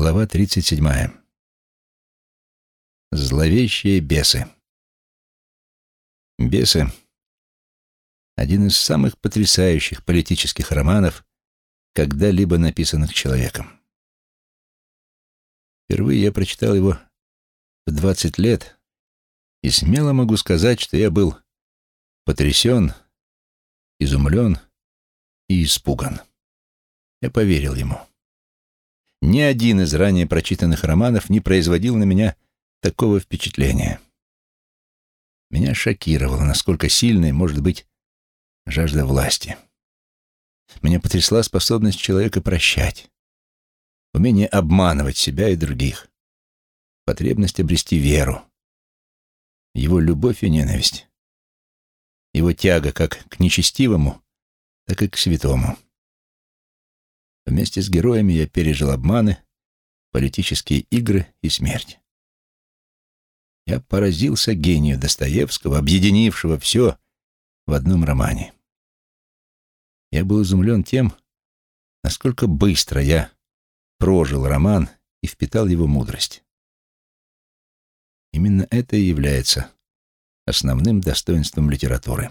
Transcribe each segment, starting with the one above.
Глава 37. Зловещие бесы. «Бесы» — один из самых потрясающих политических романов, когда-либо написанных человеком. Впервые я прочитал его в 20 лет, и смело могу сказать, что я был потрясен, изумлен и испуган. Я поверил ему. Ни один из ранее прочитанных романов не производил на меня такого впечатления. Меня шокировало, насколько сильной может быть жажда власти. Меня потрясла способность человека прощать, умение обманывать себя и других, потребность обрести веру, его любовь и ненависть, его тяга как к нечестивому, так и к святому. Вместе с героями я пережил обманы, политические игры и смерть. Я поразился гению Достоевского, объединившего все в одном романе. Я был изумлен тем, насколько быстро я прожил роман и впитал его мудрость. Именно это и является основным достоинством литературы.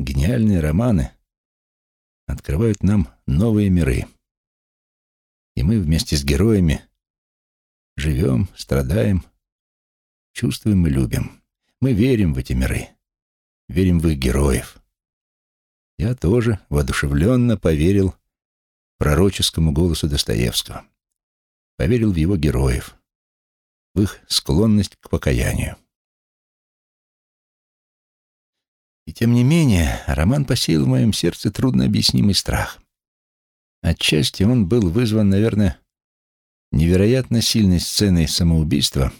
Гениальные романы открывают нам новые миры. И мы вместе с героями живем, страдаем, чувствуем и любим. Мы верим в эти миры, верим в их героев. Я тоже воодушевленно поверил пророческому голосу Достоевского, поверил в его героев, в их склонность к покаянию. И тем не менее, роман посеял в моем сердце труднообъяснимый страх. Отчасти он был вызван, наверное, невероятно сильной сценой самоубийства.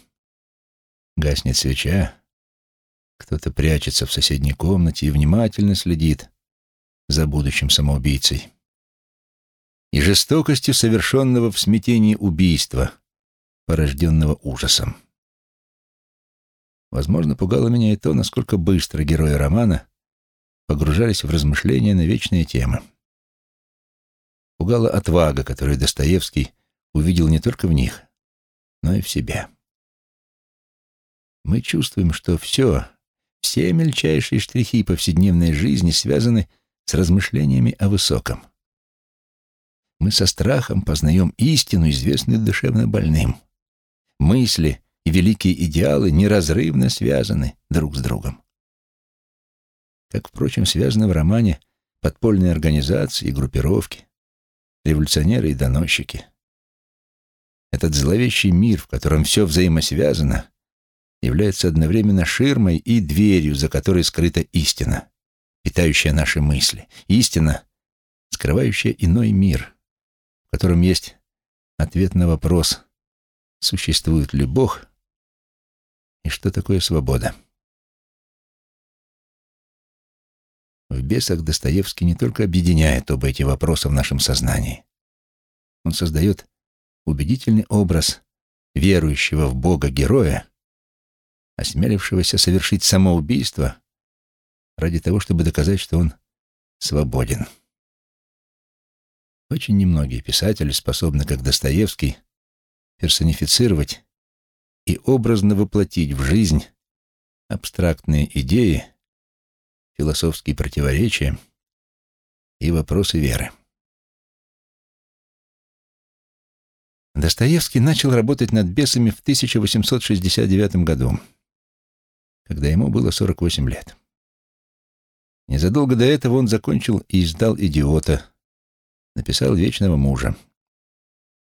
Гаснет свеча, кто-то прячется в соседней комнате и внимательно следит за будущим самоубийцей. И жестокостью совершенного в смятении убийства, порожденного ужасом. Возможно, пугало меня и то, насколько быстро герои романа погружались в размышления на вечные темы. Пугала отвага, которую Достоевский увидел не только в них, но и в себе. Мы чувствуем, что все, все мельчайшие штрихи повседневной жизни связаны с размышлениями о высоком. Мы со страхом познаем истину, известную душевно больным. Мысли и великие идеалы неразрывно связаны друг с другом. Как, впрочем, связаны в романе подпольные организации и группировки, революционеры и доносчики. Этот зловещий мир, в котором все взаимосвязано, является одновременно ширмой и дверью, за которой скрыта истина, питающая наши мысли. Истина, скрывающая иной мир, в котором есть ответ на вопрос, существует ли Бог и что такое свобода. В «Бесах» Достоевский не только объединяет оба эти вопроса в нашем сознании. Он создает убедительный образ верующего в Бога героя, осмелившегося совершить самоубийство ради того, чтобы доказать, что он свободен. Очень немногие писатели способны, как Достоевский, персонифицировать и образно воплотить в жизнь абстрактные идеи, философские противоречия и вопросы веры. Достоевский начал работать над бесами в 1869 году, когда ему было 48 лет. Незадолго до этого он закончил и издал «Идиота», написал «Вечного мужа».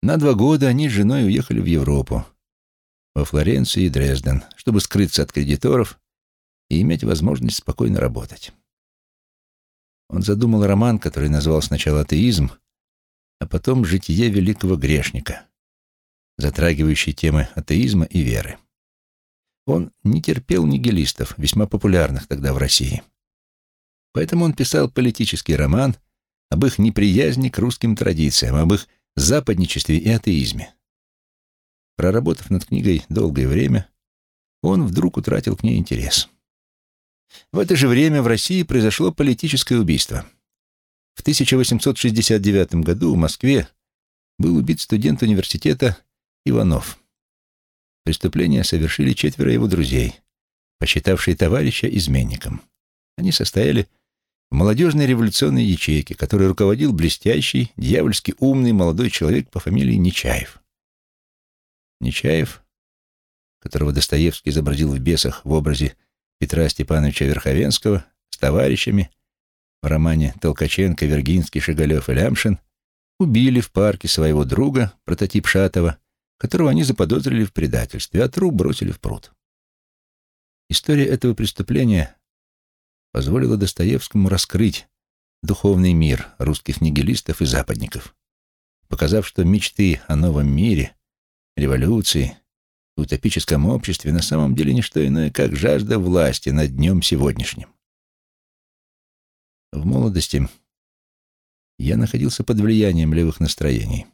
На два года они с женой уехали в Европу, во Флоренцию и Дрезден, чтобы скрыться от кредиторов и иметь возможность спокойно работать. Он задумал роман, который назвал сначала «Атеизм», а потом «Житие великого грешника», затрагивающий темы атеизма и веры. Он не терпел нигилистов, весьма популярных тогда в России. Поэтому он писал политический роман об их неприязни к русским традициям, об их западничестве и атеизме. Проработав над книгой долгое время, он вдруг утратил к ней интерес. В это же время в России произошло политическое убийство. В 1869 году в Москве был убит студент университета Иванов. Преступление совершили четверо его друзей, посчитавшие товарища изменником. Они состояли в молодежной революционной ячейке, которой руководил блестящий, дьявольски умный молодой человек по фамилии Нечаев. Нечаев, которого Достоевский изобразил в «Бесах» в образе Петра Степановича Верховенского, с товарищами в романе Толкаченко, Вергинский, Шигалев и Лямшин, убили в парке своего друга, прототип Шатова, которого они заподозрили в предательстве, а труп бросили в пруд. История этого преступления позволила Достоевскому раскрыть духовный мир русских нигилистов и западников, показав, что мечты о новом мире, революции, утопическом обществе на самом деле не что иное, как жажда власти над днем сегодняшним. В молодости я находился под влиянием левых настроений.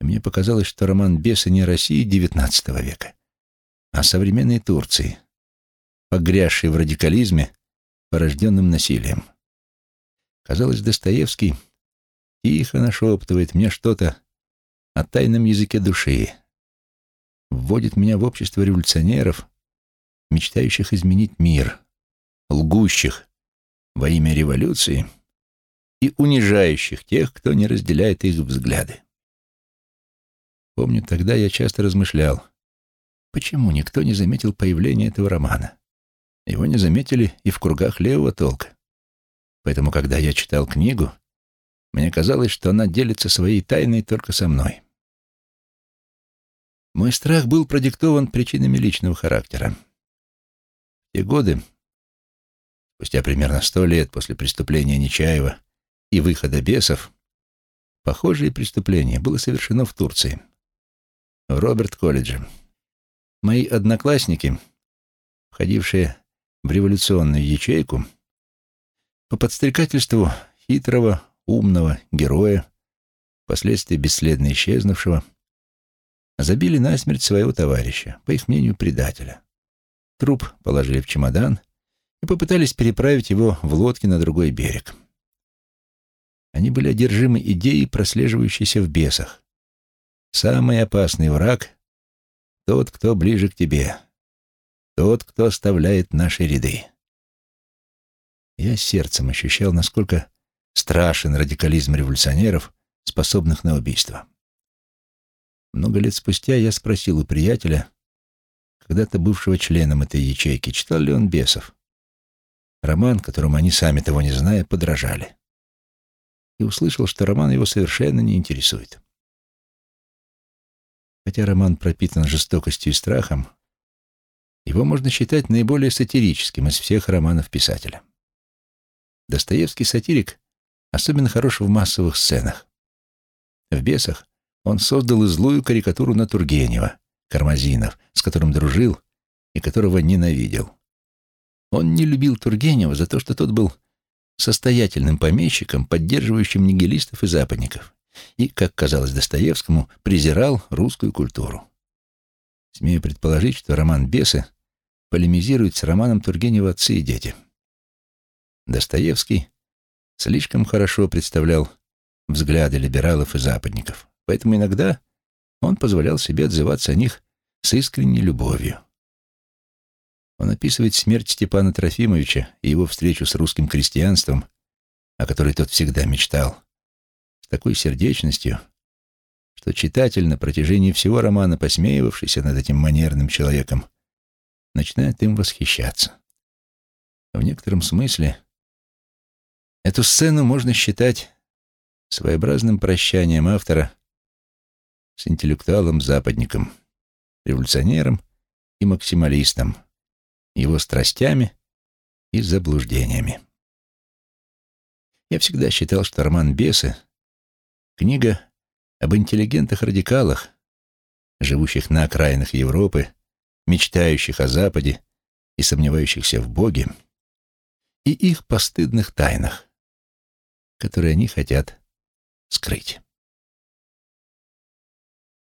И мне показалось, что роман «Бесы» не России XIX века, а современной Турции, погрязшей в радикализме, порожденном насилием. Казалось, Достоевский тихо нашептывает мне что-то о тайном языке души, вводит меня в общество революционеров, мечтающих изменить мир, лгущих во имя революции и унижающих тех, кто не разделяет их взгляды. Помню, тогда я часто размышлял, почему никто не заметил появления этого романа. Его не заметили и в кругах левого толка. Поэтому, когда я читал книгу, мне казалось, что она делится своей тайной только со мной. Мой страх был продиктован причинами личного характера. В те годы, спустя примерно сто лет после преступления Нечаева и выхода бесов, похожее преступление было совершено в Турции, в Роберт-колледже. Мои одноклассники, входившие в революционную ячейку, по подстрекательству хитрого, умного героя, впоследствии бесследно исчезнувшего, забили насмерть своего товарища, по их мнению, предателя. Труп положили в чемодан и попытались переправить его в лодке на другой берег. Они были одержимы идеей, прослеживающейся в бесах. Самый опасный враг — тот, кто ближе к тебе, тот, кто оставляет наши ряды. Я сердцем ощущал, насколько страшен радикализм революционеров, способных на убийство. Много лет спустя я спросил у приятеля, когда-то бывшего членом этой ячейки, читал ли он «Бесов». Роман, которому они, сами того не зная, подражали. И услышал, что роман его совершенно не интересует. Хотя роман пропитан жестокостью и страхом, его можно считать наиболее сатирическим из всех романов писателя. Достоевский сатирик особенно хорош в массовых сценах. В «Бесах» он создал и злую карикатуру на Тургенева, Кармазинов, с которым дружил и которого ненавидел. Он не любил Тургенева за то, что тот был состоятельным помещиком, поддерживающим нигилистов и западников, и, как казалось Достоевскому, презирал русскую культуру. Смею предположить, что роман «Бесы» полемизирует с романом Тургенева «Отцы и дети». Достоевский слишком хорошо представлял взгляды либералов и западников. Поэтому иногда он позволял себе отзываться о них с искренней любовью. Он описывает смерть Степана Трофимовича и его встречу с русским крестьянством, о которой тот всегда мечтал, с такой сердечностью, что читатель на протяжении всего романа, посмеивавшийся над этим манерным человеком, начинает им восхищаться. В некотором смысле эту сцену можно считать своеобразным прощанием автора с интеллектуалом-западником, революционером и максималистом, его страстями и заблуждениями. Я всегда считал, что роман «Бесы» — книга об интеллигентах-радикалах, живущих на окраинах Европы, мечтающих о Западе и сомневающихся в Боге, и их постыдных тайнах, которые они хотят скрыть.